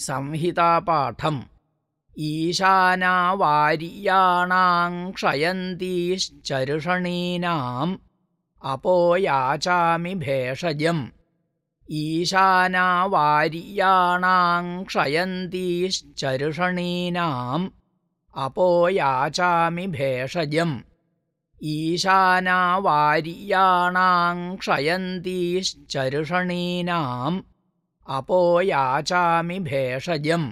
സംഹിതാപാഠം. ഈശാനാവാര്യാണാം ക്ഷയന്തീശ്ചരുഷണീനാം അപോയാചാമി ഭേഷജം. ഈശാനാവാര്യാണാം ക്ഷയന്തീശ്ചരുഷണീനാം അപോയാചാമി ഭേഷജം. ഈശാനാവാര്യാണാം ക്ഷയന്തീശ്ചരുഷണീനാം अपोयाचामि भेषजम्।